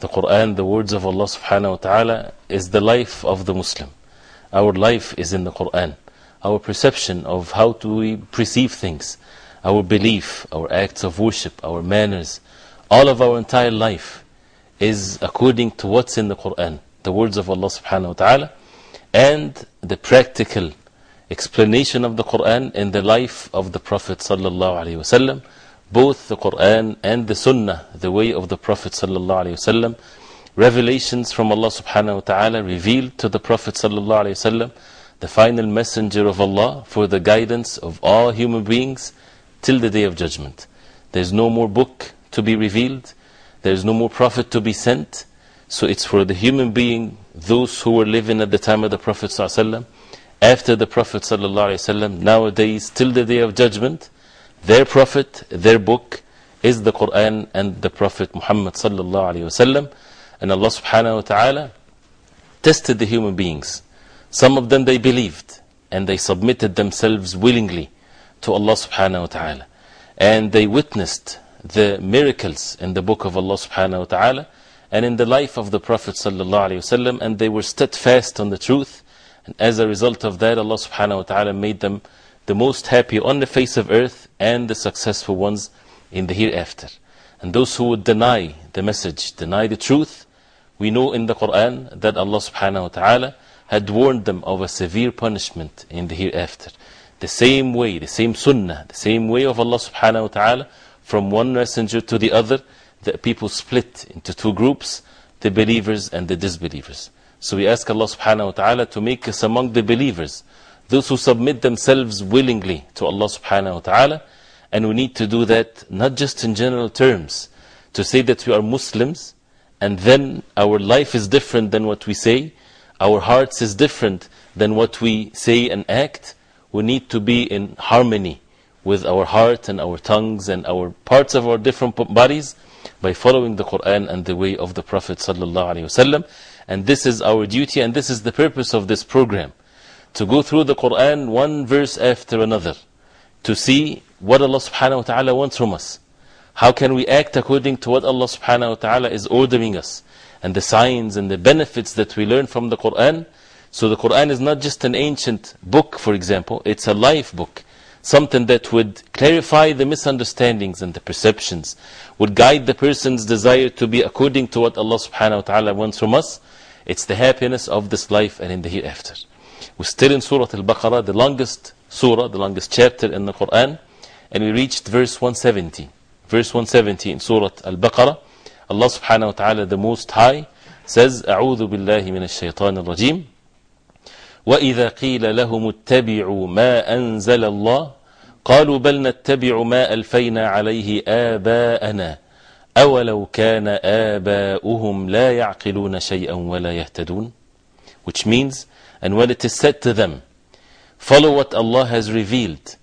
The Quran, the words of Allah subhanahu wa ta'ala is the life of the Muslim. Our life is in the Quran. Our perception of how do we perceive things, our belief, our acts of worship, our manners, all of our entire life is according to what's in the Quran, the words of Allah subhanahu wa ta'ala, and the practical explanation of the Quran in the life of the Prophet sallallahu alaihi wasallam, both the Quran and the Sunnah, the way of the Prophet revelations from Allah subhanahu wa ta'ala revealed to the Prophet wasallam, the final messenger of Allah for the guidance of all human beings till the day of judgment. There's no more book to be revealed, there's no more prophet to be sent, so it's for the human being, those who were living at the time of the Prophet ﷺ, after the Prophet ﷺ, nowadays, till the day of judgment, their prophet, their book is the Quran and the Prophet Muhammad. And Allah subhanahu wa ta'ala tested the human beings. Some of them they believed and they submitted themselves willingly to Allah subhanahu wa ta'ala. And they witnessed the miracles in the book of Allah subhanahu wa ta'ala and in the life of the Prophet sallallahu alaihi wasallam and they were steadfast on the truth and as a result of that Allah subhanahu wa ta'ala made them the most happy on the face of earth and the successful ones in the hereafter and those who would deny the message deny the truth we know in the Quran that Allah subhanahu wa ta'ala had warned them of a severe punishment in the hereafter the same way the same sunnah the same way of Allah subhanahu wa ta'ala from one messenger to the other that people split into two groups, the believers and the disbelievers. So we ask Allah subhanahu wa ta'ala to make us among the believers, those who submit themselves willingly to Allah subhanahu wa ta'ala. And we need to do that not just in general terms, to say that we are Muslims, and then our life is different than what we say, our hearts is different than what we say and act. We need to be in harmony with our heart and our tongues and our parts of our different bodies by following the Quran and the way of the Prophet ﷺ. And this is our duty and this is the purpose of this program. To go through the Quran one verse after another. To see what Allah subhanahu wa ta'ala wants from us. How can we act according to what Allah subhanahu wa ta'ala is ordering us. And the signs and the benefits that we learn from the Quran. So the Quran is not just an ancient book, for example. It's a life book something that would clarify the misunderstandings and the perceptions, would guide the person's desire to be according to what Allah subhanahu wa ta'ala wants from us. It's the happiness of this life and in the hereafter. We're still in Surah Al-Baqarah, the longest surah, the longest chapter in the Quran, and we reached verse 170. Verse 170 in Surah Al-Baqarah, Allah subhanahu wa ta'ala, the Most High, says, أعوذ بالله من الشيطان الرجيم وإذا قيل لهم اتبعوا ما أنزل الله قالوا بل نتبع ما ألفينا عليه آباءنا أولو كان آباؤهم لا يعقلون شيئا ولا يهتدون which means and when it is said to them follow what Allah has revealed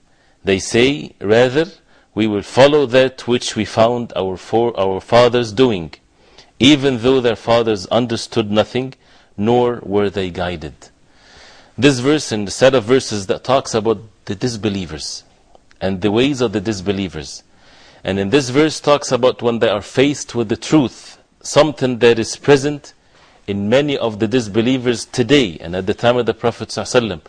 they say rather we will follow that which we found our, for, our fathers doing even though their fathers understood nothing nor were they guided this verse and the set of verses that talks about the disbelievers and the ways of the disbelievers. And in this verse talks about when they are faced with the truth, something that is present in many of the disbelievers today and at the time of the Prophet ﷺ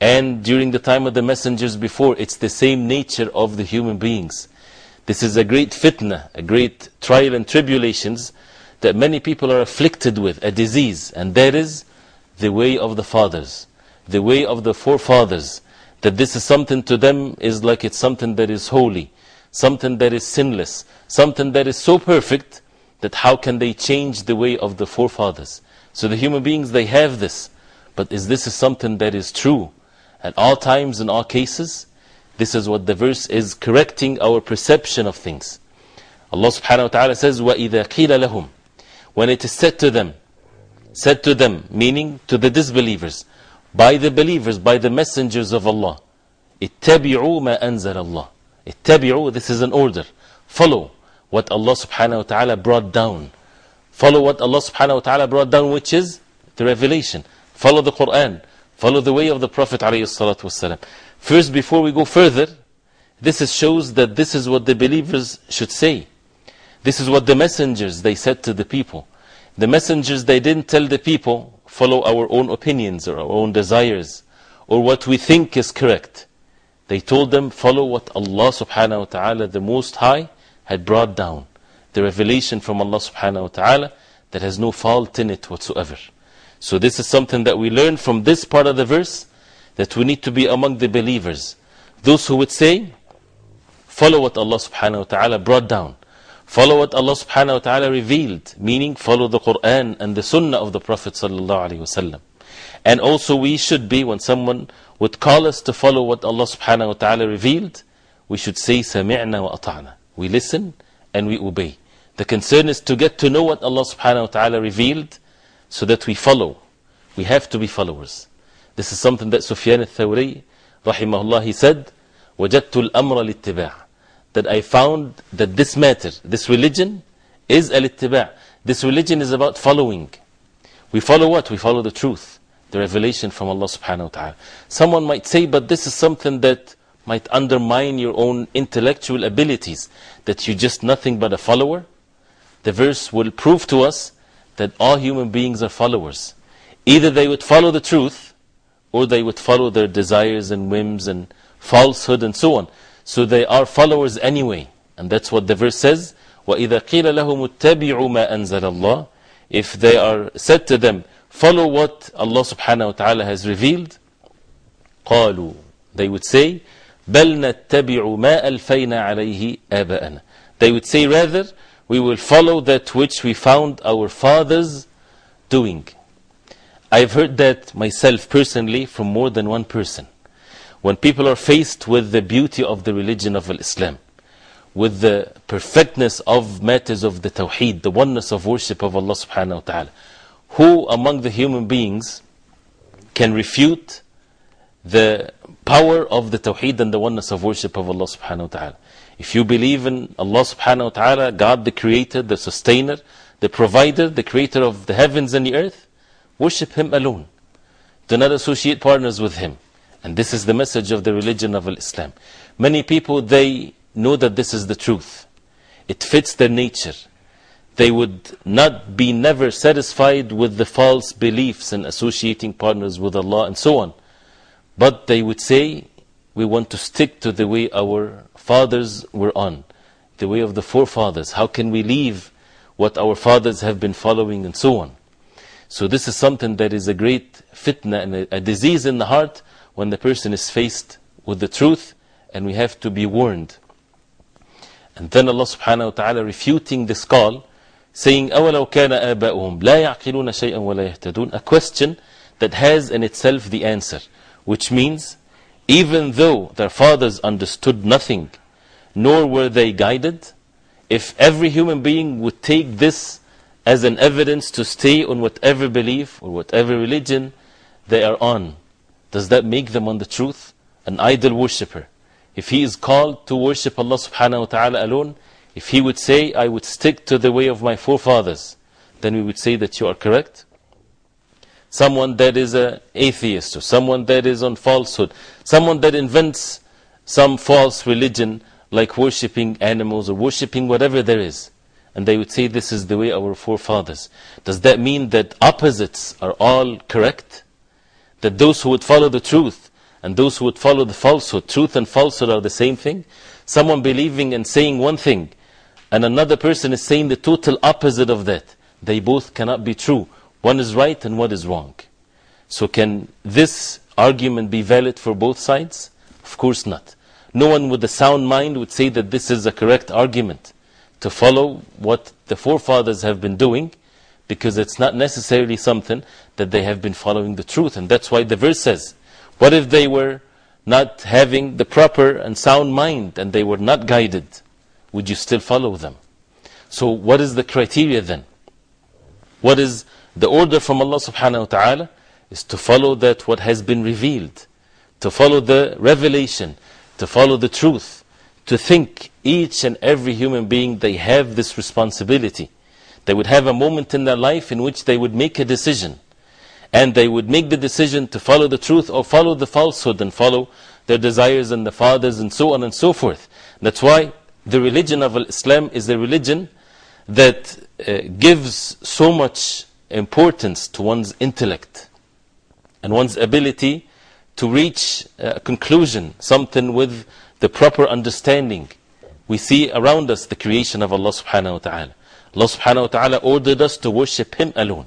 and during the time of the messengers before. It's the same nature of the human beings. This is a great fitna, a great trial and tribulations that many people are afflicted with, a disease, and that is the way of the fathers, the way of the forefathers. That this is something to them is like it's something that is holy, something that is sinless, something that is so perfect that how can they change the way of the forefathers? So the human beings, they have this. But is this something that is true at all times, in all cases? This is what the verse is correcting our perception of things. Allah subhanahu wa ta'ala says, وَإِذَا قِيلَ لَهُمْ When it is said to them, said to them, meaning to the disbelievers, by the believers, by the messengers of Allah, اتَّبِعُوا مَا أَنزَلَ اللَّهِ اتَّبِعُوا, this is an order. Follow what Allah subhanahu wa ta'ala brought down. Follow what Allah subhanahu wa ta'ala brought down, which is the revelation. Follow the Quran. Follow the way of the Prophet wasalam. First, before we go further, this is shows that this is what the believers should say. This is what the messengers they said to the people. The messengers they didn't tell the people follow our own opinions or our own desires or what we think is correct. They told them follow what Allah subhanahu wa ta'ala the most high had brought down. The revelation from Allah subhanahu wa ta'ala that has no fault in it whatsoever. So this is something that we learn from this part of the verse that we need to be among the believers. Those who would say, follow what Allah subhanahu wa ta'ala brought down. Follow what Allah subhanahu wa ta'ala revealed, meaning follow the Quran and the Sunnah of the Prophet sallallahu alaihi wasallam. And also we should be, when someone would call us to follow what Allah subhanahu wa ta'ala revealed, we should say, سَمِعْنَا وَأَطَعْنَا We listen and we obey. The concern is to get to know what Allah subhanahu wa ta'ala revealed so that we follow. We have to be followers. This is something that Sufyan al-Thawri, rahimahullah, he said, وَجَدْتُ الْأَمْرَ الاتباع That I found that this matter, this religion, is al-ittiba' This religion is about following. We follow what? We follow the truth, the revelation from Allah subhanahu wa ta'ala. Someone might say, but this is something that might undermine your own intellectual abilities, that you're just nothing but a follower. The verse will prove to us that all human beings are followers. Either they would follow the truth, or they would follow their desires and whims and falsehood and so on. So they are followers anyway. And that's what the verse says. وَإِذَا قِيلَ لَهُمُ اتَّبِعُوا مَا أَنزَلَ اللَّهِ If they are said to them, follow what Allah subhanahu wa ta'ala has revealed, قالوا They would say, بَلْ نَتَّبِعُ مَا أَلْفَيْنَا عَلَيْهِ آبَأَنَا They would say rather, we will follow that which we found our fathers doing. I've heard that myself personally from more than one person. When people are faced with the beauty of the religion of Islam, with the perfectness of matters of the Tawheed, the oneness of worship of Allah subhanahu wa ta'ala, who among the human beings can refute the power of the Tawheed and the oneness of worship of Allah subhanahu wa ta'ala? If you believe in Allah subhanahu wa ta'ala, God the creator, the sustainer, the provider, the creator of the heavens and the earth, worship Him alone. Do not associate partners with Him. And this is the message of the religion of Islam. Many people, they know that this is the truth. It fits their nature. They would not be never satisfied with the false beliefs and associating partners with Allah and so on. But they would say, we want to stick to the way our fathers were on, the way of the forefathers. How can we leave what our fathers have been following and so on? So this is something that is a great fitna and a, a disease in the heart when the person is faced with the truth and we have to be warned. And then Allah subhanahu wa ta'ala refuting this call, saying, أَوَلَوْ كَانَ آبَاؤُهُمْ لَا يَعْقِلُونَ شَيْئًا وَلَا يَهْتَدُونَ A question that has in itself the answer, which means, even though their fathers understood nothing, nor were they guided, if every human being would take this as an evidence to stay on whatever belief or whatever religion they are on, does that make them on the truth? An idol worshipper. If he is called to worship Allah subhanahu wa ta'ala alone, if he would say, I would stick to the way of my forefathers, then we would say that you are correct. Someone that is an atheist, or someone that is on falsehood, someone that invents some false religion like worshipping animals or worshipping whatever there is. And they would say this is the way our forefathers. Does that mean that opposites are all correct? That those who would follow the truth and those who would follow the falsehood, truth and falsehood are the same thing? Someone believing and saying one thing and another person is saying the total opposite of that. they both cannot be true. One is right and one is wrong. So, can this argument be valid for both sides? Of course not. No one with a sound mind would say that this is a correct argument to follow what the forefathers have been doing because it's not necessarily something that they have been following the truth. And that's why the verse says, What if they were not having the proper and sound mind and they were not guided? Would you still follow them? So, what is the criteria then? What is the order from Allah subhanahu wa ta'ala? Is to follow that what has been revealed, to follow the revelation, to follow the truth, to think each and every human being they have this responsibility. They would have a moment in their life in which they would make a decision. And they would make the decision to follow the truth or follow the falsehood and follow their desires and the fathers and so on and so forth. That's why the religion of Islam is a religion that uh, gives so much importance to one's intellect and one's ability to reach a conclusion, something with the proper understanding. We see around us the creation of Allah subhanahu wa ta'ala. Allah subhanahu wa ta'ala ordered us to worship Him alone.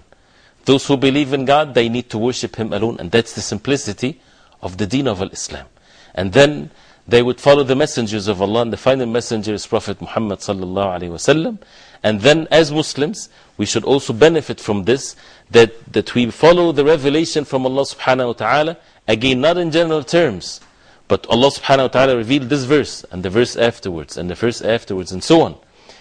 Those who believe in God, they need to worship Him alone, and that's the simplicity of the deen of Islam. And then they would follow the messengers of Allah, and the final messenger is Prophet Muhammad sallallahu alaihi wasallam. And then, as Muslims, we should also benefit from this that, that we follow the revelation from Allah subhanahu wa ta'ala, again, not in general terms, but Allah subhanahu wa ta'ala revealed this verse, and the verse afterwards, and the verse afterwards, and so on.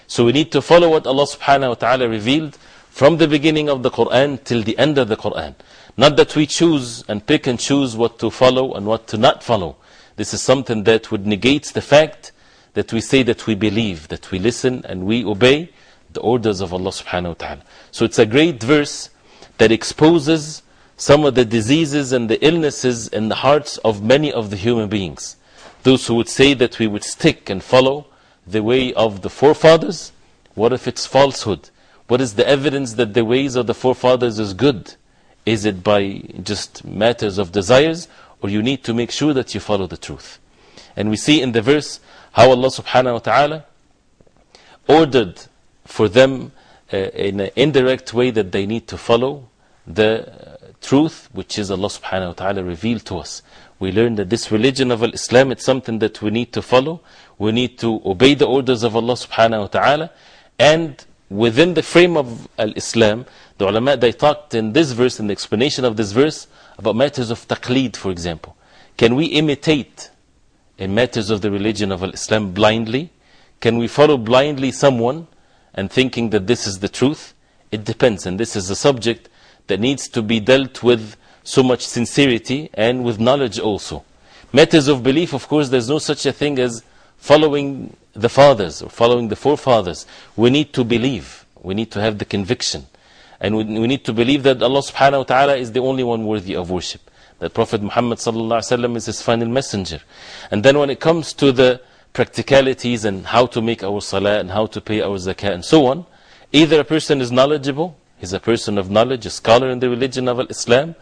So we need to follow what Allah subhanahu wa ta'ala revealed from the beginning of the Quran till the end of the Quran. Not that we choose and pick and choose what to follow and what to not follow. This is something that would negate the fact that we say that we believe, that we listen and we obey the orders of Allah subhanahu wa ta'ala. So it's a great verse that exposes some of the diseases and the illnesses in the hearts of many of the human beings. Those who would say that we would stick and follow the way of the forefathers, what if it's falsehood? What is the evidence that the ways of the forefathers is good? Is it by just matters of desires, or you need to make sure that you follow the truth? And we see in the verse how Allah subhanahu wa ta'ala ordered for them uh, in an indirect way that they need to follow the uh, truth which is Allah subhanahu wa ta'ala revealed to us. We learn that this religion of Islam is something that we need to follow. We need to obey the orders of Allah subhanahu wa ta'ala. And within the frame of Islam, the ulama they talked in this verse, in the explanation of this verse, about matters of taqleed, for example. Can we imitate in matters of the religion of Islam blindly? Can we follow blindly someone and thinking that this is the truth? It depends, and this is a subject that needs to be dealt with so much sincerity and with knowledge also. Matters of belief, of course, there's no such a thing as following the fathers or following the forefathers. We need to believe, we need to have the conviction. And we, we need to believe that Allah subhanahu wa ta'ala is the only one worthy of worship. That Prophet Muhammad sallallahu alaihi wasallam is his final messenger. And then when it comes to the practicalities and how to make our salah and how to pay our zakah and so on, either a person is knowledgeable, he's a person of knowledge, a scholar in the religion of Islam,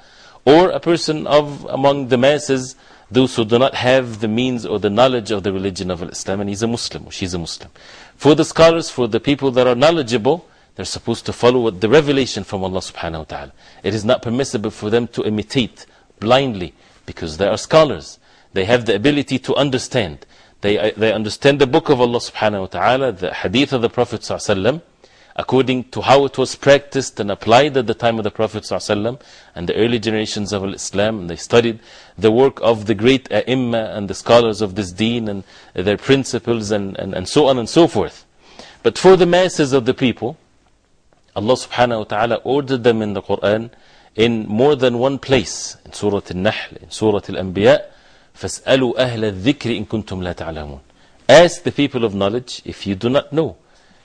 or a person of among the masses, those who do not have the means or the knowledge of the religion of Islam, and he's a Muslim or she's a Muslim. For the scholars, for the people that are knowledgeable, they're supposed to follow the revelation from Allah subhanahu wa ta'ala. It is not permissible for them to imitate blindly because they are scholars. They have the ability to understand. They, uh, they understand the book of Allah subhanahu wa ta'ala, the hadith of the Prophet sallallahu according to how it was practiced and applied at the time of the Prophet ﷺ and the early generations of Islam. And they studied the work of the great ai and the scholars of this deen and their principles and, and, and so on and so forth. But for the masses of the people, Allah subhanahu wa ta'ala ordered them in the Quran in more than one place. In Surah Al-Nahl, in Surah Al-Anbiya, فَاسْأَلُوا أَهْلَ الذِّكْرِ إِن كُنْتُمْ لَا تَعْلَمُونَ Ask the people of knowledge if you do not know.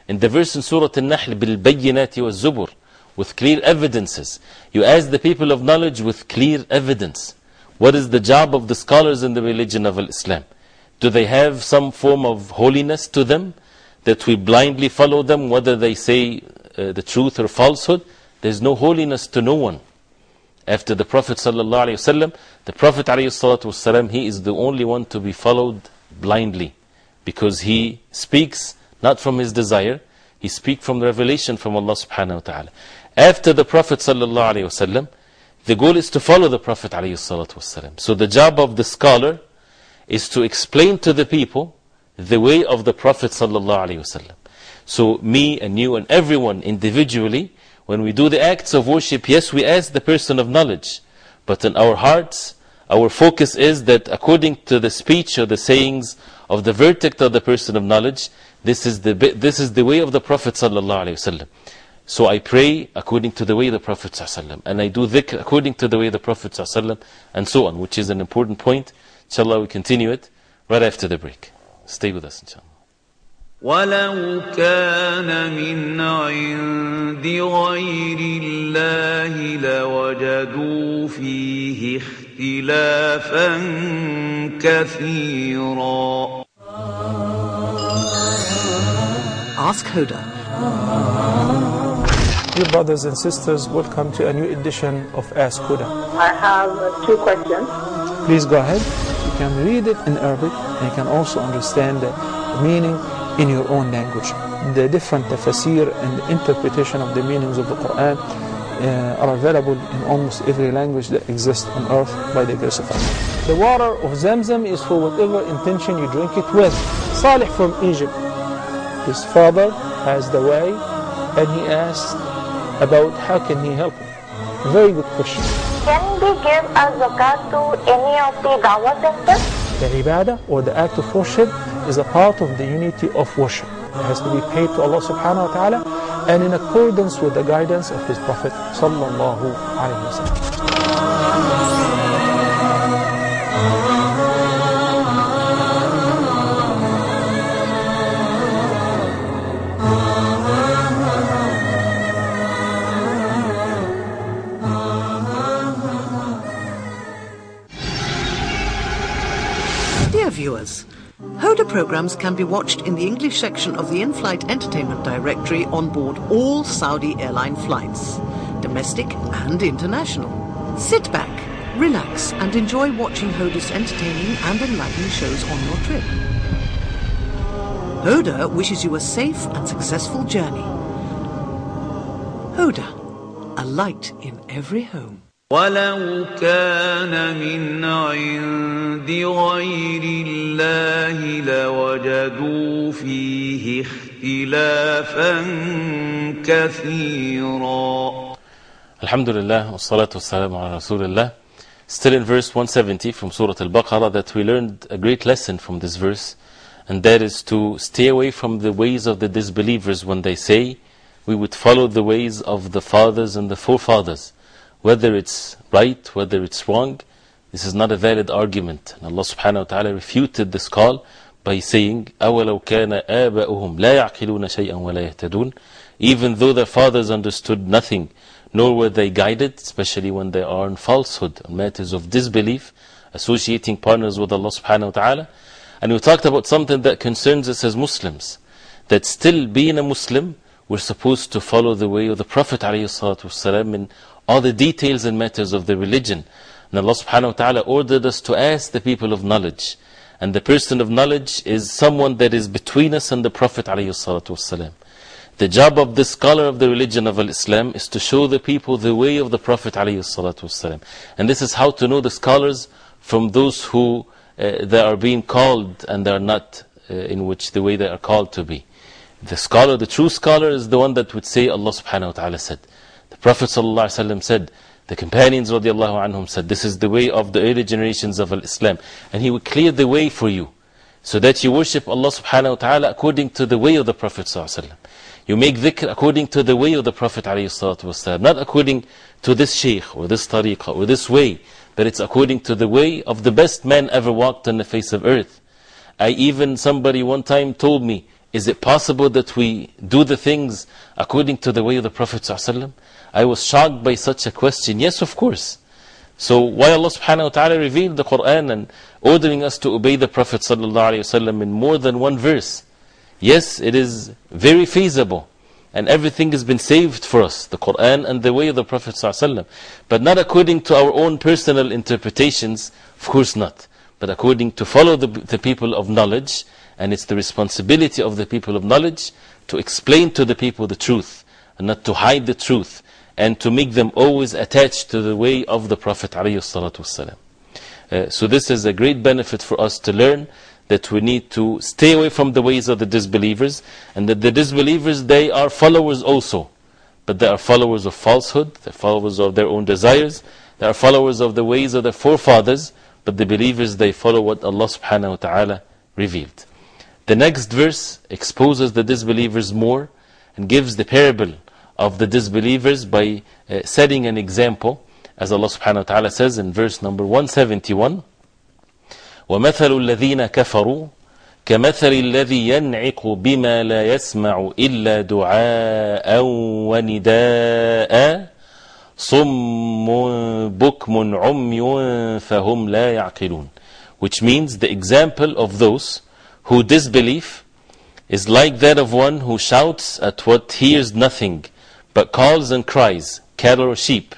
In the verse in Surah Al-Nahl, بِالْبَيِّنَاتِ وَالزُّبُرِ With clear evidences. You ask the people of knowledge with clear evidence. What is the job of the scholars in the religion of Islam? Do they have some form of holiness to them? That we blindly follow them, whether they say uh, the truth or falsehood? There's no holiness to no one. After the Prophet ﷺ, the Prophet ﷺ, he is the only one to be followed blindly. Because he speaks not from his desire. He speaks from the revelation from Allah subhanahu wa ta'ala. After the Prophet wasallam, the goal is to follow the Prophet wasallam. So the job of the scholar is to explain to the people the way of the Prophet wasallam. So me and you and everyone individually, when we do the acts of worship, yes, we ask the person of knowledge. But in our hearts, our focus is that according to the speech or the sayings of the verdict of the person of knowledge, this is the, this is the way of the Prophet. So I pray according to the way the Prophet and I do dhikr according to the way the Prophet and so on, which is an important point. Inshallah, we continue it right after the break. Stay with us, inshallah. ولو كان من عند غير الله لوجدوا فيه اختلافا كثيرا Ask Huda. Dear brothers and sisters, welcome to a new edition of Ask Huda. I have uh, two questions. Please go ahead. You can read it in Arabic and you can also understand the meaning in your own language. The different tafsir and interpretation of the meanings of the Quran uh, are available in almost every language that exists on earth by the grace of Allah. The water of Zamzam is for whatever intention you drink it with. Salih from Egypt, his father has the way and he asked about how can he help him. Very good question. Can we give a zakat to any of the dawah centers? The ibadah or the act of worship is a part of the unity of worship. It has to be paid to Allah subhanahu wa ta'ala and in accordance with the guidance of His Prophet sallallahu alayhi wa sallam. Huda programs can be watched in the English section of the in flight entertainment directory on board all Saudi airline flights, domestic and international. Sit back, relax, and enjoy watching Huda's entertaining and enlightening shows on your trip. Huda wishes you a safe and successful journey. Huda, a light in every home. ولو كان من عند غير الله لوجدوا فيه اختلافا كثيرا Alhamdulillah, wassalatu wassalamu ala Rasulullah. Still in verse 170 from Surah Al-Baqarah that we learned a great lesson from this verse and that is to stay away from the ways of the disbelievers when they say we would follow the ways of the fathers and the forefathers. Whether it's right, whether it's wrong, this is not a valid argument. And Allah subhanahu wa ta'ala refuted this call by saying, أَوَلَوْ كَانَ آبَأُهُمْ لَا يَعْقِلُونَ شَيْئًا وَلَا يَهْتَدُونَ Even though their fathers understood nothing, nor were they guided, especially when they are in falsehood, on matters of disbelief, associating partners with Allah subhanahu wa ta'ala. And we talked about something that concerns us as Muslims, that still being a Muslim, we're supposed to follow the way of the Prophet ﷺ in all the details and matters of the religion. And Allah subhanahu wa ta'ala ordered us to ask the people of knowledge. And the person of knowledge is someone that is between us and the Prophet ﷺ. The job of the scholar of the religion of Islam is to show the people the way of the Prophet ﷺ. And this is how to know the scholars from those who uh, they are being called and they are not uh, in which the way they are called to be. The scholar, the true scholar is the one that would say Allah subhanahu wa ta'ala said. The Prophet ﷺ said, the companions radiallahu anhum said, this is the way of the early generations of Islam. And He would clear the way for you. So that you worship Allah subhanahu wa ta'ala according to the way of the Prophet ﷺ. You make dhikr according to the way of the Prophet ﷺ. Not according to this shaykh or this tariqah or this way. But it's according to the way of the best man ever walked on the face of earth. I even, somebody one time told me, is it possible that we do the things according to the way of the Prophet ﷺ? I was shocked by such a question. Yes, of course. So why Allah subhanahu wa ta'ala revealed the Quran and ordering us to obey the Prophet ﷺ in more than one verse? Yes, it is very feasible. And everything has been saved for us, the Quran and the way of the Prophet ﷺ. But not according to our own personal interpretations, of course not. But according to follow the, the people of knowledge, and it's the responsibility of the people of knowledge to explain to the people the truth and not to hide the truth and to make them always attached to the way of the Prophet ﷺ. Uh, so this is a great benefit for us to learn that we need to stay away from the ways of the disbelievers and that the disbelievers, they are followers also. But they are followers of falsehood, they are followers of their own desires, they are followers of the ways of their forefathers, but the believers, they follow what Allah subhanahu wa ta'ala revealed. The next verse exposes the disbelievers more and gives the parable of the disbelievers by uh, setting an example, as Allah subhanahu wa ta'ala says in verse number 171. ومثل الذين كفروا كمثل الذي ينعق بما لا يسمع إلا دعاء ونداء صم بكم عمي فهم لا يعقلون which means the example of those who disbelieve is like that of one who shouts at what hears nothing but calls and cries cattle or sheep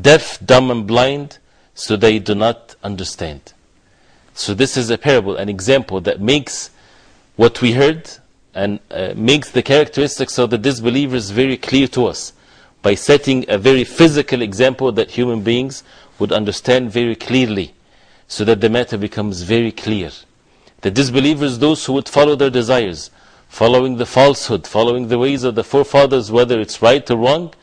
deaf dumb and blind so they do not understand so this is a parable, an example that makes what we heard and uh, makes the characteristics of the disbelievers very clear to us by setting a very physical example that human beings would understand very clearly so that the matter becomes very clear. The disbelievers, those who would follow their desires, following the falsehood, following the ways of the forefathers, whether it's right or wrong,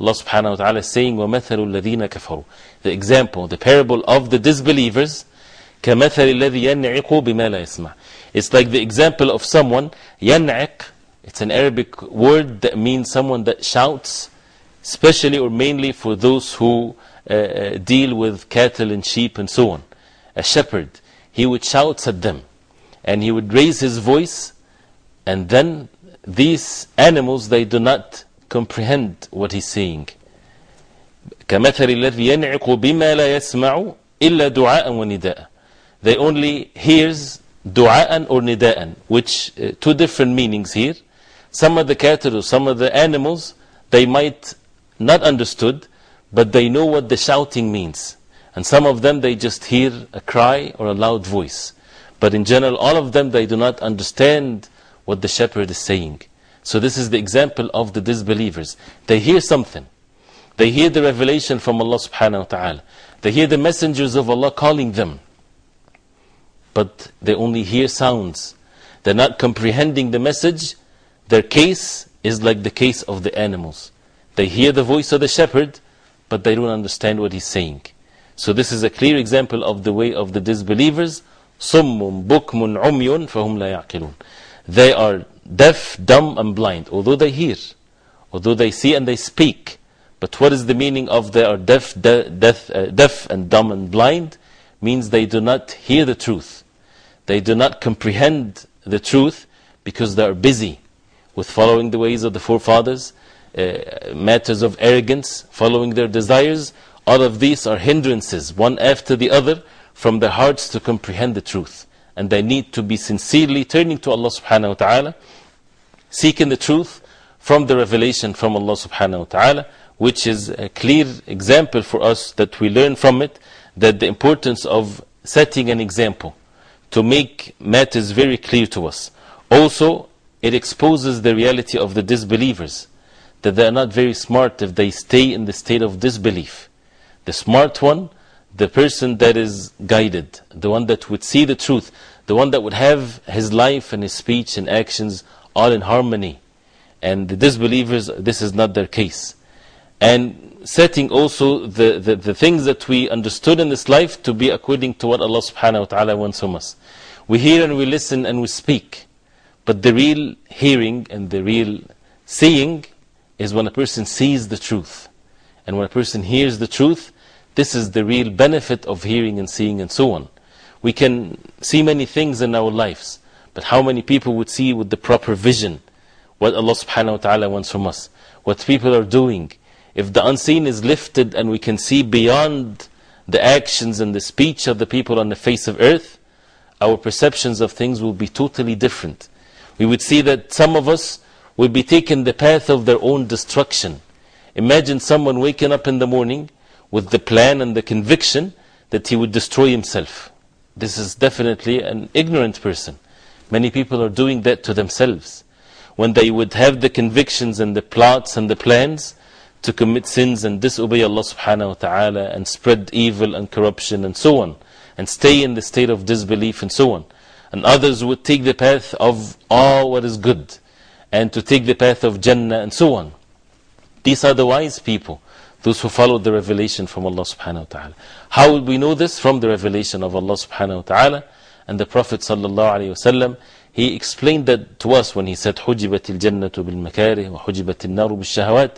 Allah subhanahu wa ta'ala is saying, وَمَثَلُ الَّذِينَ كَفَرُوا The example, the parable of the disbelievers كمثل الذي ينعق بما لا يسمع It's like the example of someone ينعق It's an Arabic word that means someone that shouts especially or mainly for those who uh, uh, deal with cattle and sheep and so on a shepherd he would shout at them and he would raise his voice and then these animals they do not comprehend what he's saying كمثل الذي ينعق بما لا يسمع إلا دعاء ونداء they only hears du'a'an or nida'an, which uh, two different meanings here. Some of the cattle, some of the animals, they might not understood, but they know what the shouting means. And some of them, they just hear a cry or a loud voice. But in general, all of them, they do not understand what the shepherd is saying. So this is the example of the disbelievers. They hear something. They hear the revelation from Allah subhanahu wa ta'ala. They hear the messengers of Allah calling them but they only hear sounds. They're not comprehending the message. Their case is like the case of the animals. They hear the voice of the shepherd, but they don't understand what he's saying. So, this is a clear example of the way of the disbelievers. صُمٌّ بُكْمٌ عُمْيٌ فَهُمْ لَا يَعْقِلُونَ they are deaf, dumb, and blind, although they hear, although they see and they speak. But what is the meaning of they are deaf, de deaf, uh, deaf and dumb and blind? Means they do not hear the truth. They do not comprehend the truth because they are busy with following the ways of the forefathers, uh, matters of arrogance, following their desires. All of these are hindrances, one after the other, from their hearts to comprehend the truth. And they need to be sincerely turning to Allah subhanahu wa ta'ala, seeking the truth from the revelation from Allah subhanahu wa ta'ala, which is a clear example for us that we learn from it, that the importance of setting an example to make matters very clear to us. Also, it exposes the reality of the disbelievers, that they are not very smart if they stay in the state of disbelief. The smart one, the person that is guided, the one that would see the truth, the one that would have his life and his speech and actions all in harmony. And the disbelievers, this is not their case. And setting also the, the, the things that we understood in this life to be according to what Allah subhanahu wa ta'ala wants from us. We hear and we listen and we speak. But the real hearing and the real seeing is when a person sees the truth. And when a person hears the truth, this is the real benefit of hearing and seeing and so on. We can see many things in our lives, but how many people would see with the proper vision what Allah subhanahu wa ta'ala wants from us? What people are doing? If the unseen is lifted and we can see beyond the actions and the speech of the people on the face of earth, our perceptions of things will be totally different. We would see that some of us will be taking the path of their own destruction. Imagine someone waking up in the morning with the plan and the conviction that he would destroy himself. This is definitely an ignorant person. Many people are doing that to themselves. when they would have the convictions and the plots and the plans to commit sins and disobey Allah subhanahu wa ta'ala and spread evil and corruption and so on, and stay in the state of disbelief and so on. And others would take the path of all what is good and to take the path of Jannah and so on. These are the wise people, those who followed the revelation from Allah subhanahu wa ta'ala. How would we know this? From the revelation of Allah subhanahu wa ta'ala and the Prophet sallallahu alayhi wa sallam. He explained that to us when he said, حُجِبَتِ الْجَنَّةُ بِالْمَكَارِهِ وَحُجِبَتِ النَّارُ بِالشَّهَوَاتِ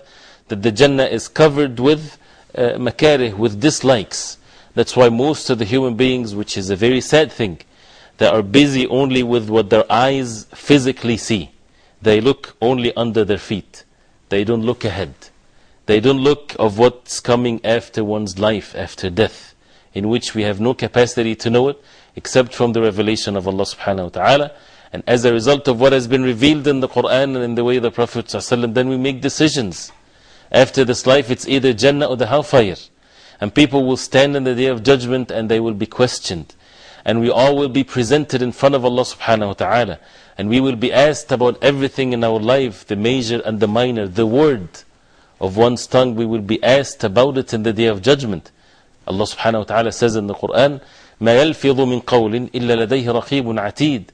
That the Jannah is covered with uh, makarih, with dislikes. That's why most of the human beings, which is a very sad thing, they are busy only with what their eyes physically see. They look only under their feet. They don't look ahead. They don't look of what's coming after one's life, after death, in which we have no capacity to know it except from the revelation of Allah subhanahu wa ta'ala. And as a result of what has been revealed in the Quran and in the way of the Prophet then we make decisions. After this life, it's either Jannah or the hellfire. And people will stand in the day of judgment and they will be questioned. And we all will be presented in front of Allah subhanahu wa ta'ala. And we will be asked about everything in our life, the major and the minor, the word of one's tongue, we will be asked about it in the day of judgment. Allah subhanahu wa ta'ala says in the Quran, ما يلفظ من قول إلا لديه رقيب عتيد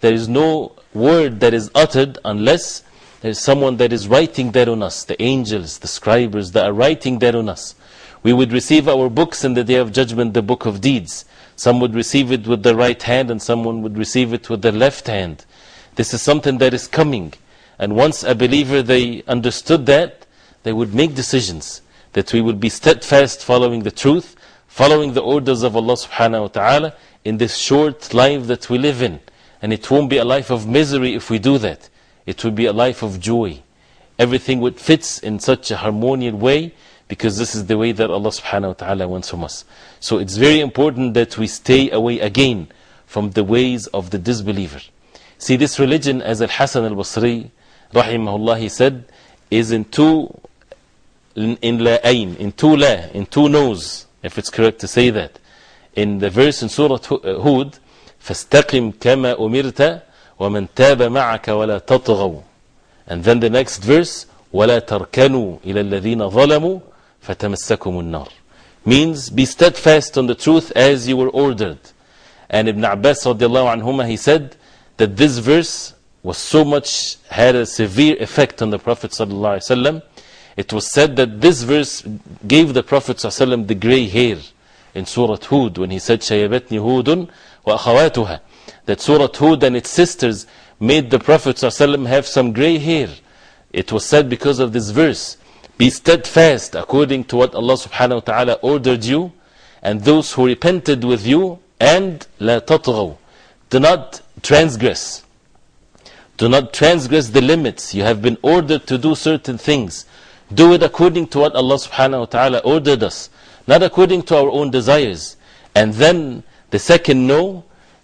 There is no word that is uttered unless there is someone that is writing that on us, the angels, the scribers that are writing that on us. We would receive our books in the day of judgment, the book of deeds. Some would receive it with the right hand and someone would receive it with the left hand. This is something that is coming. And once a believer they understood that, they would make decisions that we would be steadfast following the truth, following the orders of Allah subhanahu wa ta'ala in this short life that we live in. And it won't be a life of misery if we do that. It will be a life of joy. Everything would fits in such a harmonious way because this is the way that Allah subhanahu wa ta'ala wants from us. So it's very important that we stay away again from the ways of the disbeliever. See, this religion, as Al Hasan al Basri, rahimahullah, he said, is in two, in, in la'ain, in two la, in two no's, if it's correct to say that. In the verse in Surah Hud, فَاسْتَقِمْ كَمَا أُمِرْتَ وَمَنْ تَابَ مَعَكَ وَلَا تَطْغَوْا And then the next verse, وَلَا تَرْكَنُوا إِلَى الَّذِينَ ظَلَمُوا فَتَمَسَّكُمُ النَّارِ Means, be steadfast on the truth as you were ordered. And Ibn Abbas radiallahu anhuma, he said, that this verse was so much, had a severe effect on the Prophet ﷺ. It was said that this verse gave the Prophet ﷺ the grey hair in Surah Hud when he said, شَيَبَتْنِ هُودٌ وَأَخَوَاتُهَا That Surah Hud and its sisters made the Prophet ﷺ have some grey hair. It was said because of this verse. Be steadfast according to what Allah subhanahu wa ta'ala ordered you and those who repented with you and لا تطغوا do not transgress. Do not transgress the limits. You have been ordered to do certain things. Do it according to what Allah subhanahu wa ta'ala ordered us, not according to our own desires. And then the second no,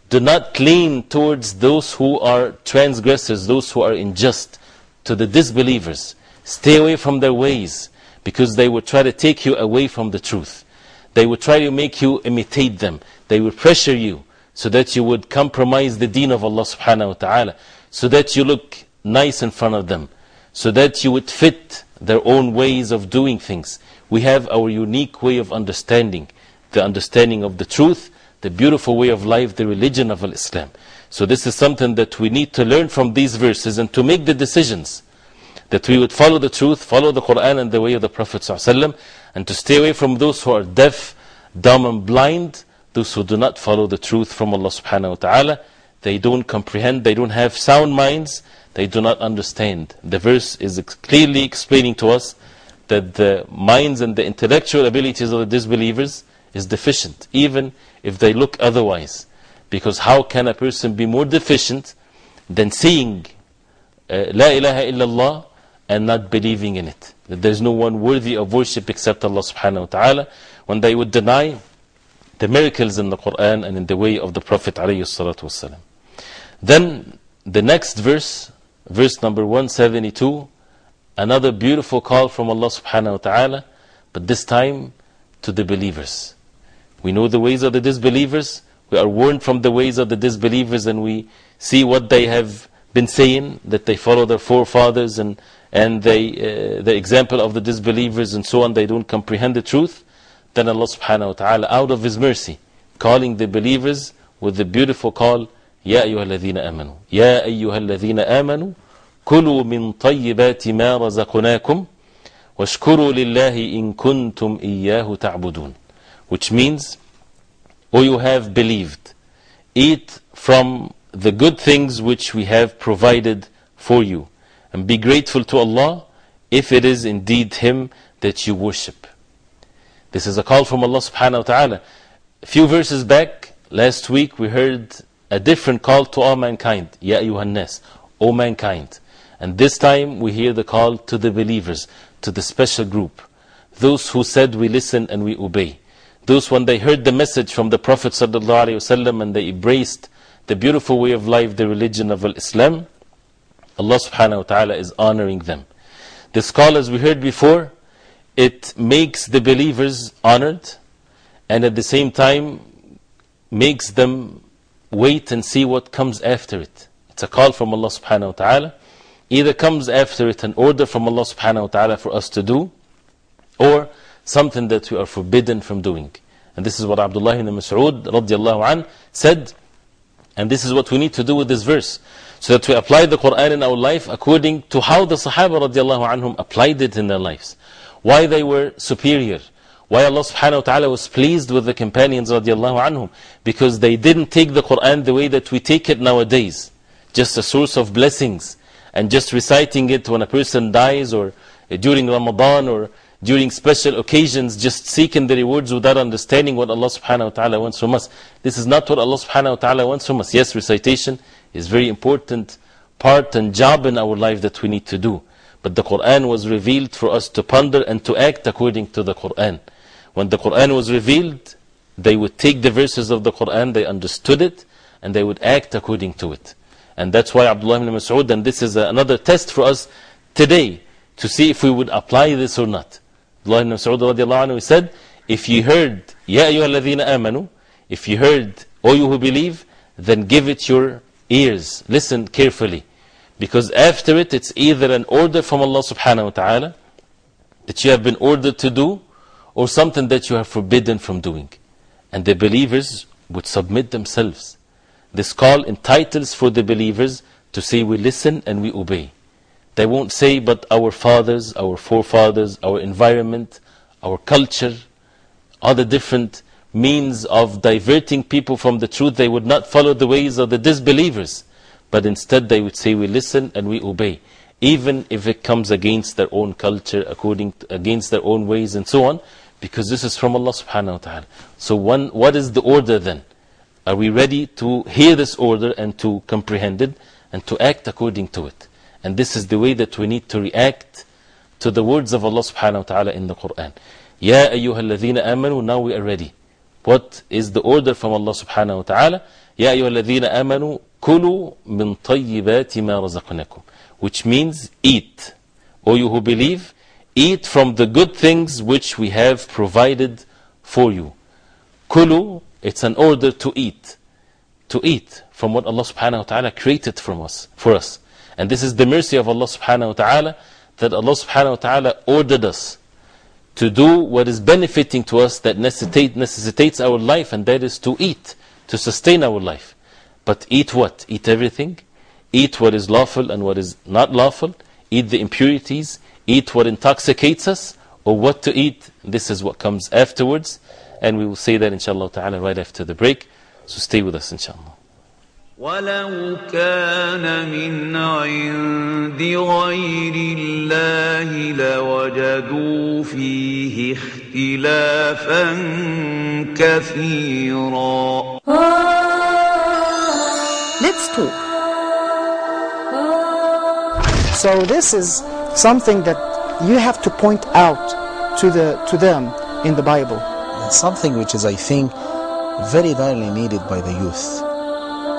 do not lean towards those who are transgressors, those who are unjust, to the disbelievers. Stay away from their ways because they will try to take you away from the truth. They will try to make you imitate them. They will pressure you so that you would compromise the deen of Allah subhanahu wa ta'ala, so that you look nice in front of them, so that you would fit their own ways of doing things. We have our unique way of understanding, the understanding of the truth, the beautiful way of life, the religion of Islam. So this is something that we need to learn from these verses and to make the decisions that we would follow the truth, follow the Quran and the way of the Prophet ﷺ, and to stay away from those who are deaf, dumb and blind, those who do not follow the truth from Allah subhanahu wa ta'ala, they don't comprehend, they don't have sound minds, they do not understand. The verse is clearly explaining to us that the minds and the intellectual abilities of the disbelievers is deficient, even if they look otherwise. Because how can a person be more deficient than seeing uh, La ilaha illallah and not believing in it? That there is no one worthy of worship except Allah subhanahu wa ta'ala. When they would deny the miracles in the Quran and in the way of the Prophet ﷺ. Then the next verse, verse number 172, another beautiful call from Allah subhanahu wa ta'ala, but this time to the believers. We know the ways of the disbelievers, we are warned from the ways of the disbelievers, and we see what they have been saying that they follow their forefathers and, and they, uh, the example of the disbelievers and so on, they don't comprehend the truth, then Allah subhanahu wa ta'ala, out of His mercy, calling the believers with the beautiful call, يا أيها الذين آمنوا يا أيها الذين آمنوا كلوا من طيبات ما رزقناكم واشكروا لله إن كنتم إياه تعبدون which means O you have believed eat from the good things which we have provided for you and be grateful to Allah if it is indeed Him that you worship this is a call from Allah subhanahu wa ta'ala a few verses back last week we heard a different call to all mankind. Ya ayyuhan nas O mankind. And this time we hear the call to the believers to the special group. Those who said we listen and we obey. Those when they heard the message from the Prophet ﷺ and they embraced the beautiful way of life, the religion of Islam, Allah subhanahu wa ta'ala is honoring them. This call, as we heard before, it makes the believers honored and at the same time makes them wait and see what comes after it. It's a call from Allah subhanahu wa ta'ala. Either comes after it an order from Allah subhanahu wa ta'ala for us to do, or something that we are forbidden from doing. And this is what Abdullah ibn Mas'ud radiallahu an said, and this is what we need to do with this verse, so that we apply the Quran in our life according to how the Sahaba radiallahu anhum applied it in their lives. Why they were superior. Why Allah subhanahu wa ta'ala was pleased with the companions radiallahu anhum. Because they didn't take the Quran the way that we take it nowadays. Just a source of blessings. And just reciting it when a person dies or during Ramadan or during special occasions just seeking the rewards without understanding what Allah subhanahu wa ta'ala wants from us. This is not what Allah subhanahu wa ta'ala wants from us. Yes, recitation is very important part and job in our life that we need to do. But the Quran was revealed for us to ponder and to act according to the Quran. When the Quran was revealed, they would take the verses of the Quran, they understood it, and they would act according to it. And that's why Abdullah ibn Mas'ud, and this is another test for us today, to see if we would apply this or not. Abdullah ibn Mas'ud said, If you heard, Ya ayyuhalladhina amanu, if you heard, O you who believe, then give it your ears. Listen carefully. Because after it, it's either an order from Allah subhanahu wa ta'ala that you have been ordered to do, or something that you are forbidden from doing. And the believers would submit themselves. This call entitles for the believers to say, We listen and we obey. They won't say, but our fathers, our forefathers, our environment, our culture, other different means of diverting people from the truth. They would not follow the ways of the disbelievers, but instead they would say, We listen and we obey, even if it comes against their own culture, according to, against their own ways, and so on, because this is from Allah subhanahu wa ta'ala. So, one, what is the order then? Are we ready to hear this order and to comprehend it and to act according to it? And this is the way that we need to react to the words of Allah subhanahu wa ta'ala in the Quran. Ya ayyuha alladhina amanu, now we are ready. What is the order from Allah subhanahu wa ta'ala? Ya ayyuha alladhina amanu, kulu min tayyibati ma razaqnakum. Which means eat. O you who believe, eat from the good things which we have provided for you. Kulu, it's an order to eat. To eat from what Allah subhanahu wa ta'ala created from us, for us. And this is the mercy of Allah subhanahu wa ta'ala that Allah subhanahu wa ta'ala ordered us to do what is benefiting to us that necessitate, necessitates our life, and that is to eat, to sustain our life. But eat what? Eat everything. Eat what is lawful and what is not lawful. Eat the impurities Eat what intoxicates us, or what to eat. This is what comes afterwards. And we will say that inshallah ta'ala right after the break. So stay with us inshallah. ولو كان من عند غير الله لوجدوا فيه اختلافا كثيرا Let's talk. So this is something that you have to point out to the to them in the Bible. something which is, I think, very rarely needed by the youth,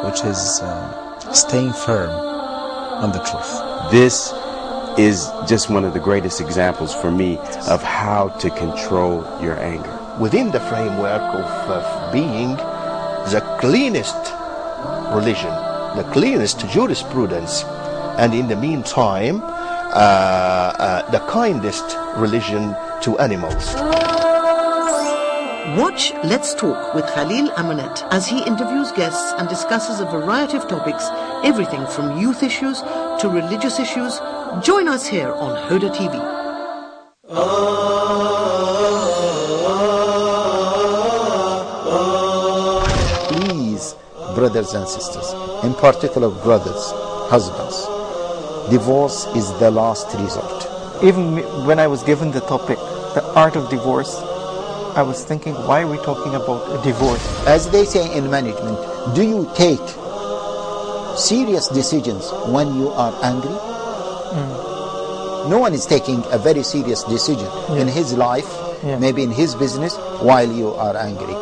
which is uh, staying firm on the truth. This is just one of the greatest examples for me of how to control your anger. within the framework of, of being the cleanest religion the cleanest jurisprudence, and in the meantime, Uh, uh, the kindest religion to animals. Watch Let's Talk with Khalil Amanet as he interviews guests and discusses a variety of topics, everything from youth issues to religious issues. Join us here on Huda TV. Please, brothers and sisters, in particular brothers, husbands, divorce is the last resort. Even when I was given the topic, the art of divorce, I was thinking, why are we talking about a divorce? As they say in management, do you take serious decisions when you are angry? Hmm. No one is taking a very serious decision in his life, Yeah. maybe in his business, while you are angry.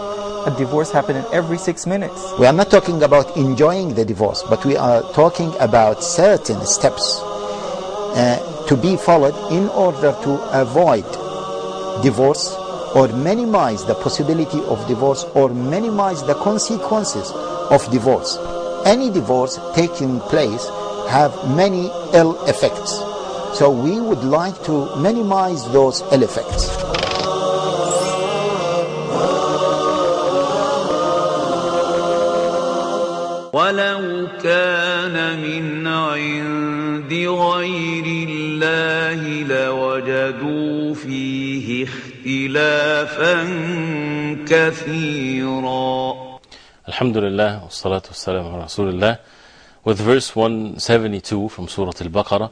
A divorce happening every six minutes. We are not talking about enjoying the divorce, but we are talking about certain steps uh, to be followed in order to avoid divorce or minimize the possibility of divorce or minimize the consequences of divorce. Any divorce taking place have many ill effects. So we would like to minimize those ill effects. من عند غير الله لوجدوا فيه اختلافا كثيرا Alhamdulillah, wassalatu wassalamu ala Rasulullah. With verse 172 from Surah Al-Baqarah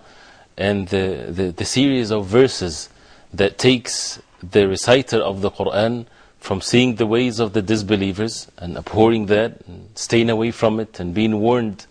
and the, the, the series of verses that takes the reciter of the Quran from seeing the ways of the disbelievers and abhorring that, and staying away from it and being warned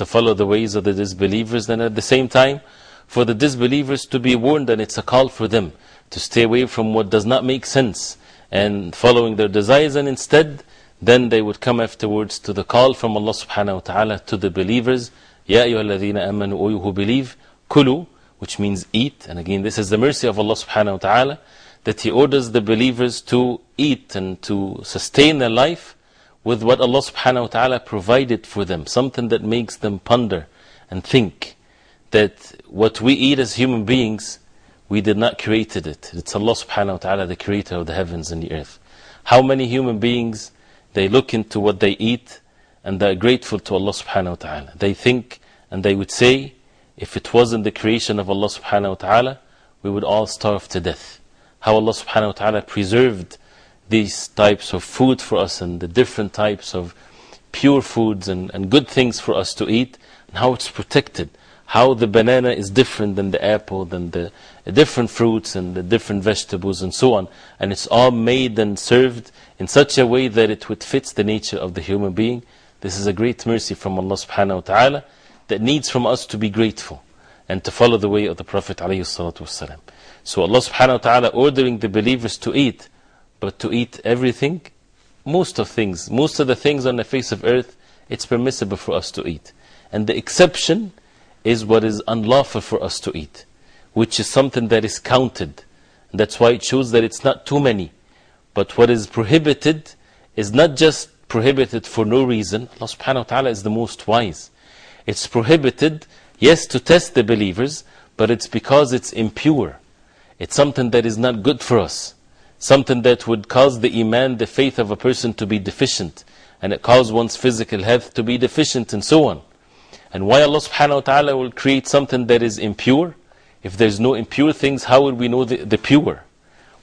to follow the ways of the disbelievers, then at the same time for the disbelievers to be warned and it's a call for them to stay away from what does not make sense and following their desires and instead then they would come afterwards to the call from Allah subhanahu wa ta'ala to the believers Ya ayyuhalladhina amanu O you who believe Kulu which means eat and again this is the mercy of Allah subhanahu wa ta'ala that He orders the believers to eat and to sustain their life with what Allah subhanahu wa ta'ala provided for them something that makes them ponder and think that what we eat as human beings we did not created it it's Allah subhanahu wa ta'ala the creator of the heavens and the earth how many human beings they look into what they eat and they're grateful to Allah subhanahu wa ta'ala. They think and they would say, if it wasn't the creation of Allah subhanahu wa ta'ala, we would all starve to death. How Allah subhanahu wa ta'ala preserved these types of food for us and the different types of pure foods and, and good things for us to eat and how it's protected. How the banana is different than the apple, than the different fruits and the different vegetables and so on. And it's all made and served in such a way that it would fit the nature of the human being. This is a great mercy from Allah subhanahu wa ta'ala that needs from us to be grateful and to follow the way of the Prophet alayhi. So Allah subhanahu wa ta'ala ordering the believers to eat, but to eat everything, most of things, most of the things on the face of earth, it's permissible for us to eat. And the exception is what is unlawful for us to eat, which is something that is counted. That's why it shows that it's not too many. But what is prohibited is not just prohibited for no reason. Allah subhanahu wa ta'ala is the most wise. It's prohibited, yes, to test the believers, but it's because it's impure. It's something that is not good for us. Something that would cause the iman, the faith of a person to be deficient. And it cause one's physical health to be deficient and so on. And why Allah subhanahu wa ta'ala will create something that is impure? If there's no impure things, how will we know the, the pure?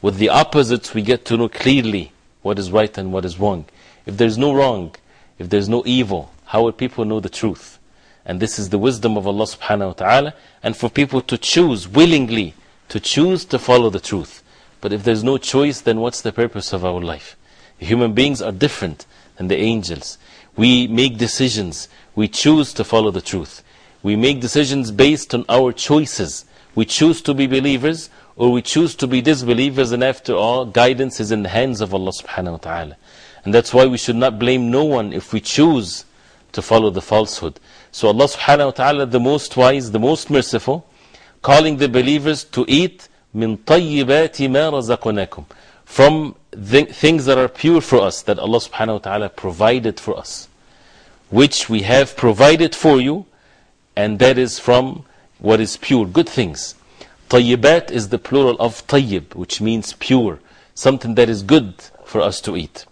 With the opposites, we get to know clearly what is right and what is wrong. If there's no wrong, if there's no evil, how will people know the truth? And this is the wisdom of Allah subhanahu wa ta'ala. And for people to choose willingly, to choose to follow the truth. But if there's no choice, then what's the purpose of our life? Human beings are different than the angels. We make decisions. We choose to follow the truth. We make decisions based on our choices. We choose to be believers or we choose to be disbelievers and after all, guidance is in the hands of Allah subhanahu wa ta'ala. And that's why we should not blame no one if we choose to follow the falsehood. So Allah subhanahu wa ta'ala, the most wise, the most merciful, calling the believers to eat tayyibati ma razaqnakum from things that are pure for us, that Allah subhanahu wa ta'ala provided for us. which we have provided for you, and that is from what is pure, good things. Tayyibat is the plural of tayyib, which means pure, something that is good for us to eat.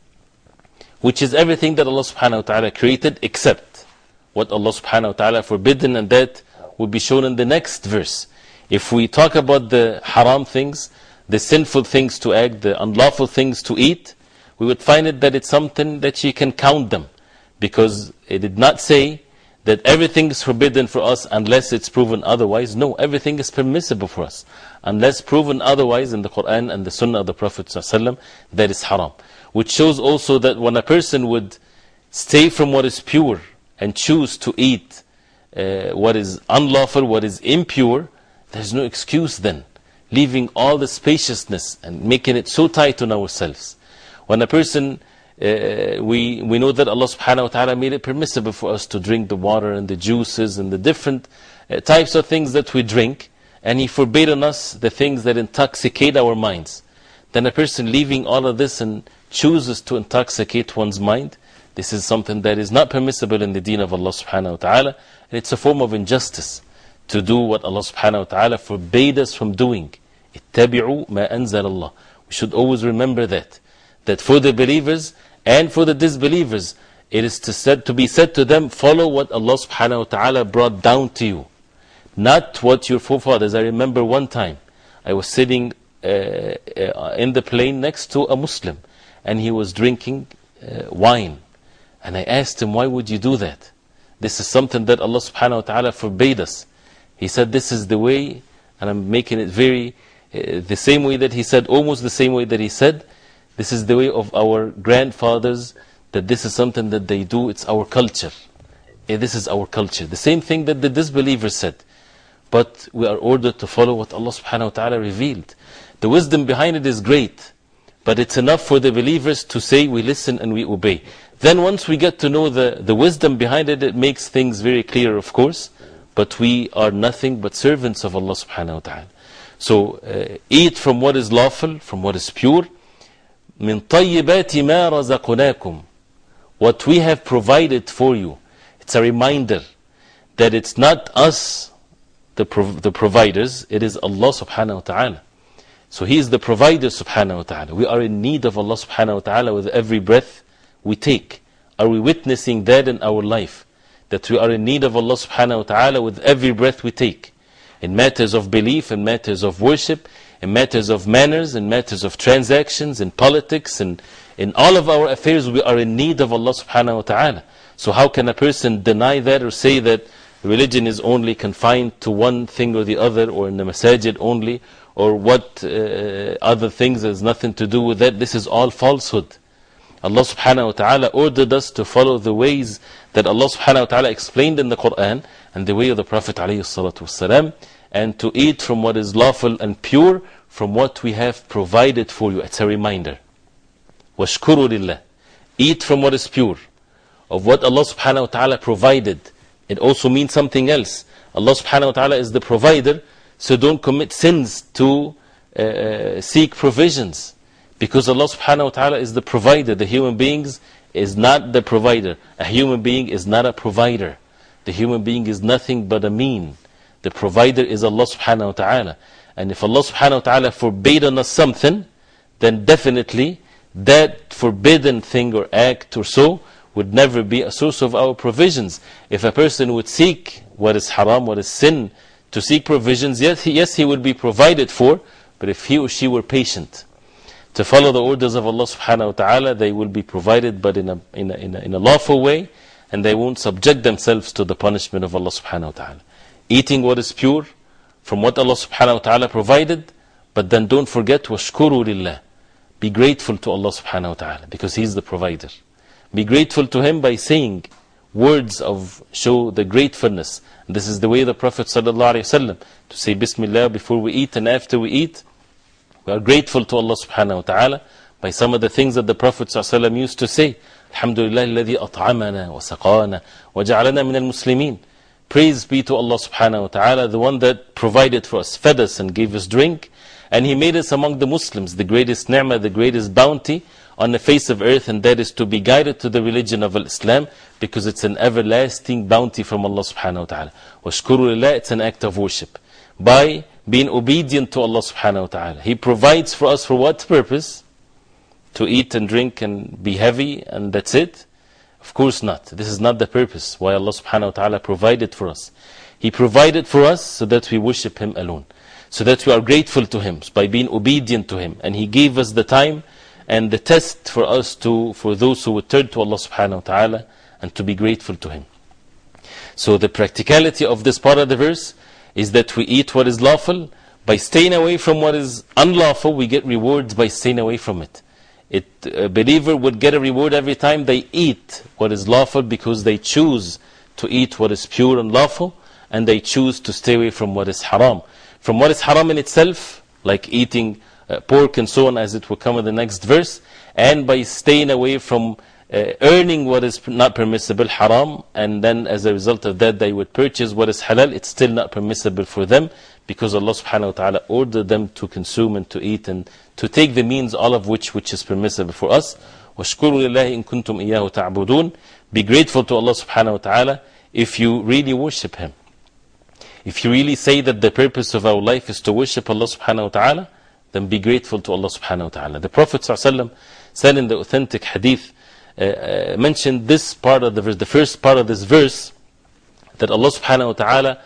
Which is everything that Allah subhanahu wa ta'ala created except what Allah subhanahu wa ta'ala forbidden, and that will be shown in the next verse. If we talk about the haram things, the sinful things to act, the unlawful things to eat, we would find it that it's something that you can count them. Because it did not say that everything is forbidden for us unless it's proven otherwise. No, everything is permissible for us. Unless proven otherwise in the Quran and the Sunnah of the Prophet ﷺ, that is haram. Which shows also that when a person would stay from what is pure and choose to eat uh, what is unlawful, what is impure, there's no excuse then. Leaving all the spaciousness and making it so tight on ourselves. When a person, uh, we, we know that Allah subhanahu wa ta'ala made it permissible for us to drink the water and the juices and the different uh, types of things that we drink, and He forbade on us the things that intoxicate our minds. Then a person leaving all of this and chooses to intoxicate one's mind, this is something that is not permissible in the deen of Allah subhanahu wa ta'ala, and it's a form of injustice to do what Allah subhanahu wa ta'ala forbade us from doing. اتبعوا ما أنزل الله. We should always remember that. That for the believers and for the disbelievers, it is to, said, to be said to them, follow what Allah subhanahu wa ta'ala brought down to you. Not what your forefathers. I remember one time, I was sitting uh, uh, in the plane next to a Muslim, and he was drinking uh, wine. And I asked him, why would you do that? This is something that Allah subhanahu wa ta'ala forbade us. He said, this is the way, and I'm making it very, uh, the same way that he said, almost the same way that he said, this is the way of our grandfathers, that this is something that they do, it's our culture. Uh, this is our culture. The same thing that the disbelievers said. But we are ordered to follow what Allah subhanahu wa ta'ala revealed. The wisdom behind it is great. But it's enough for the believers to say we listen and we obey. Then once we get to know the, the wisdom behind it, it makes things very clear, of course But we are nothing but servants of Allah subhanahu wa ta'ala. So uh, eat from what is lawful, from what is pure. من طيبات ما رزقناكم What we have provided for you. It's a reminder that it's not us, the, prov the providers, it is Allah subhanahu wa ta'ala. So He is the provider subhanahu wa ta'ala. We are in need of Allah subhanahu wa ta'ala with every breath we take. Are we witnessing that in our life? That we are in need of Allah subhanahu wa ta'ala with every breath we take. In matters of belief, in matters of worship, in matters of manners, in matters of transactions, in politics, and in all of our affairs, we are in need of Allah subhanahu wa ta'ala. So, how can a person deny that or say that religion is only confined to one thing or the other, or in the masajid only, or what uh, other things has nothing to do with that? This is all falsehood. Allah subhanahu wa ta'ala ordered us to follow the ways that Allah subhanahu wa ta'ala explained in the Quran and the way of the Prophet alayhi salatu wasalam, and to eat from what is lawful and pure from what we have provided for you. It's a reminder. وَاشْكُرُوا لِلَّهِ Eat from what is pure. Of what Allah subhanahu wa ta'ala provided. It also means something else. Allah subhanahu wa ta'ala is the provider, so don't commit sins to uh, seek provisions. Because Allah subhanahu wa ta'ala is the provider. The human beings is not the provider. A human being is not a provider. The human being is nothing but a mean. The provider is Allah subhanahu wa ta'ala. And if Allah subhanahu wa ta'ala forbade on us something, then definitely that forbidden thing or act or so would never be a source of our provisions. If a person would seek what is haram, what is sin, to seek provisions, yes he, yes, he would be provided for, but if he or she were patient, to follow the orders of Allah subhanahu wa ta'ala, they will be provided, but in a, in, a, in, a, in a lawful way, and they won't subject themselves to the punishment of Allah subhanahu wa ta'ala. Eating what is pure from what Allah subhanahu wa ta'ala provided, but then don't forget, washkuru lillah. Be grateful to Allah subhanahu wa ta'ala, because He is the provider. Be grateful to Him by saying words of show the gratefulness. This is the way the Prophet sallallahu alayhi wa to say Bismillah before we eat and after we eat, we are grateful to Allah subhanahu wa ta'ala by some of the things that the Prophet ﷺ used to say. Alhamdulillah الذي أطعمنا وسقانا وجعلنا من المسلمين. Praise be to Allah subhanahu wa ta'ala, the one that provided for us, fed us and gave us drink. And He made us among the Muslims, the greatest ni'mah, the greatest bounty on the face of earth, and that is to be guided to the religion of Islam because it's an everlasting bounty from Allah subhanahu wa ta'ala. Washkuru lillah, it's an act of worship. By being obedient to Allah subhanahu wa ta'ala. He provides for us for what purpose? To eat and drink and be heavy and that's it? Of course not. This is not the purpose why Allah subhanahu wa ta'ala provided for us. He provided for us so that we worship Him alone. So that we are grateful to Him by being obedient to Him. And He gave us the time and the test for us to, for those who would turn to Allah subhanahu wa ta'ala and to be grateful to Him. So the practicality of this part of the verse is that we eat what is lawful. By staying away from what is unlawful, we get rewards by staying away from it. It, a believer would get a reward every time they eat what is lawful because they choose to eat what is pure and lawful and they choose to stay away from what is haram. From what is haram in itself, like eating uh, pork and so on, as it will come in the next verse, and by staying away from uh, earning what is not permissible, haram, and then as a result of that they would purchase what is halal, it's still not permissible for them because Allah subhanahu wa ta'ala ordered them to consume and to eat and to take the means, all of which which is permissible for us. وَاشْكُرُوا لِلَّهِ إِن كُنْتُمْ إِيَّاهُ تَعْبُدُونَ Be grateful to Allah subhanahu wa ta'ala if you really worship Him. If you really say that the purpose of our life is to worship Allah subhanahu wa ta'ala, then be grateful to Allah subhanahu wa ta'ala. The Prophet ﷺ said in the authentic hadith, uh, uh, mentioned this part of the verse, the first part of this verse, that Allah subhanahu wa ta'ala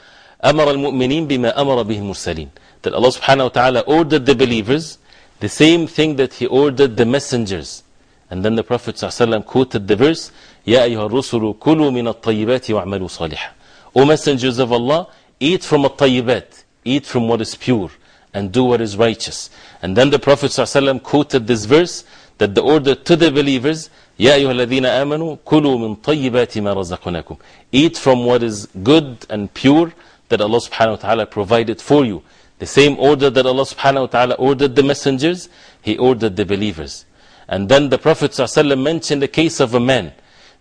أمر المؤمنين بما أمر به المرسلين that Allah subhanahu wa ta'ala ordered the believers the same thing that He ordered the messengers and then the Prophet ﷺ quoted the verse يا أيها الرسل كلوا من الطيبات واعملوا صالحا O messengers of Allah eat from الطيبات eat from what is pure and do what is righteous and then the Prophet ﷺ quoted this verse that the order to the believers يا أيها الذين آمنوا كلوا من طيبات ما رزقناكم eat from what is good and pure that Allah subhanahu wa ta'ala provided for you. The same order that Allah subhanahu wa ta'ala ordered the messengers, He ordered the believers. And then the Prophet ﷺ mentioned the case of a man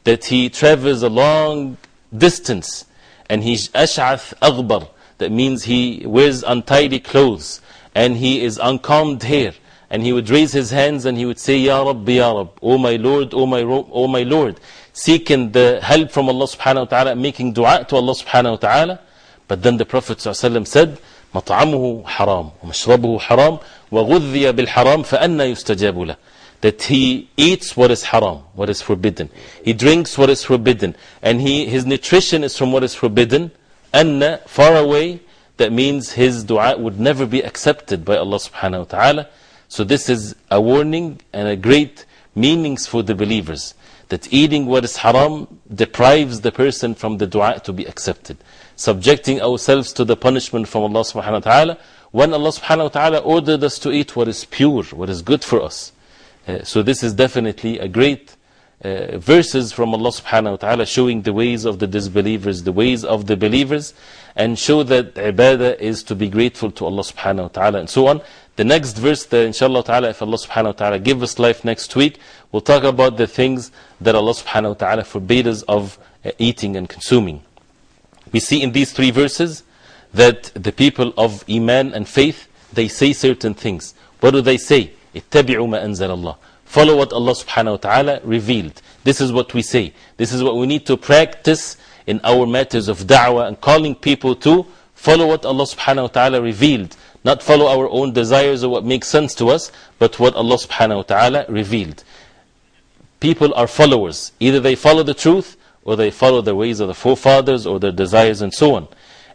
that he travels a long distance and he's ash'ath aghbar. That means he wears untidy clothes and he is uncombed hair. And he would raise his hands and he would say, Ya Rabbi, Ya Rabb, O my Lord, O my, o my Lord, seeking the help from Allah subhanahu wa ta'ala, making dua to Allah subhanahu wa ta'ala. But then the Prophet ﷺ said, مطعمه حرام ومشربه حرام وغذي بالحرام فأنا يستجاب له that he eats what is haram, what is forbidden. He drinks what is forbidden. And he, his nutrition is from what is forbidden. Anna, far away, that means his dua would never be accepted by Allah subhanahu wa ta'ala. So this is a warning and a great meanings for the believers. That eating what is haram deprives the person from the dua to be accepted. Subjecting ourselves to the punishment from Allah subhanahu wa ta'ala when Allah subhanahu wa ta'ala ordered us to eat what is pure, what is good for us. Uh, so this is definitely a great uh, verses from Allah subhanahu wa ta'ala showing the ways of the disbelievers, the ways of the believers, and show that ibadah is to be grateful to Allah subhanahu wa ta'ala and so on. The next verse, that inshallah ta'ala, if Allah subhanahu wa ta'ala give us life next week, we'll talk about the things that Allah subhanahu wa ta'ala forbade us of uh, eating and consuming. We see in these three verses that the people of Iman and faith, they say certain things. What do they say? اتبعوا ما أنزل الله Follow what Allah subhanahu wa ta'ala revealed. This is what we say. This is what we need to practice in our matters of da'wah and calling people to follow what Allah subhanahu wa ta'ala revealed. Not follow our own desires or what makes sense to us, but what Allah subhanahu wa ta'ala revealed. People are followers. Either they follow the truth or they follow the ways of the forefathers or their desires and so on.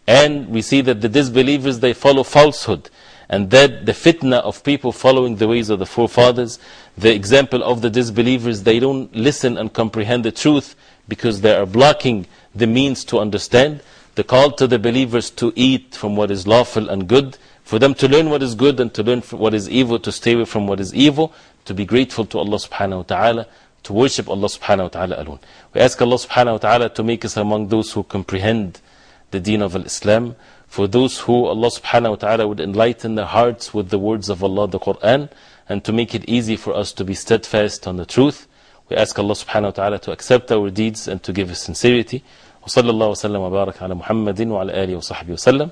And we see that the disbelievers, they follow falsehood. And that the fitna of people following the ways of the forefathers, the example of the disbelievers, they don't listen and comprehend the truth because they are blocking the means to understand. The call to the believers to eat from what is lawful and good, for them to learn what is good and to learn what is evil, to stay away from what is evil, to be grateful to Allah subhanahu wa ta'ala, to worship Allah subhanahu wa ta'ala alone. We ask Allah subhanahu wa ta'ala to make us among those who comprehend the deen of Islam, for those who Allah subhanahu wa ta'ala would enlighten their hearts with the words of Allah, the Quran, and to make it easy for us to be steadfast on the truth. We ask Allah subhanahu wa ta'ala to accept our deeds and to give us sincerity. وصلى الله وسلم وبارك على محمد وعلى آله وصحبه وسلم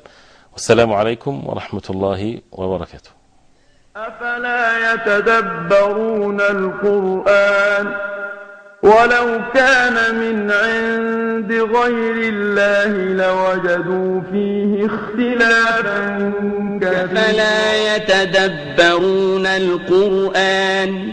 والسلام عليكم ورحمة الله وبركاته. أفلا يتدبرون القرآن ولو كان من عند غير الله لوجدوا فيه اختلافا كثيرا. فلا يتدبرون القرآن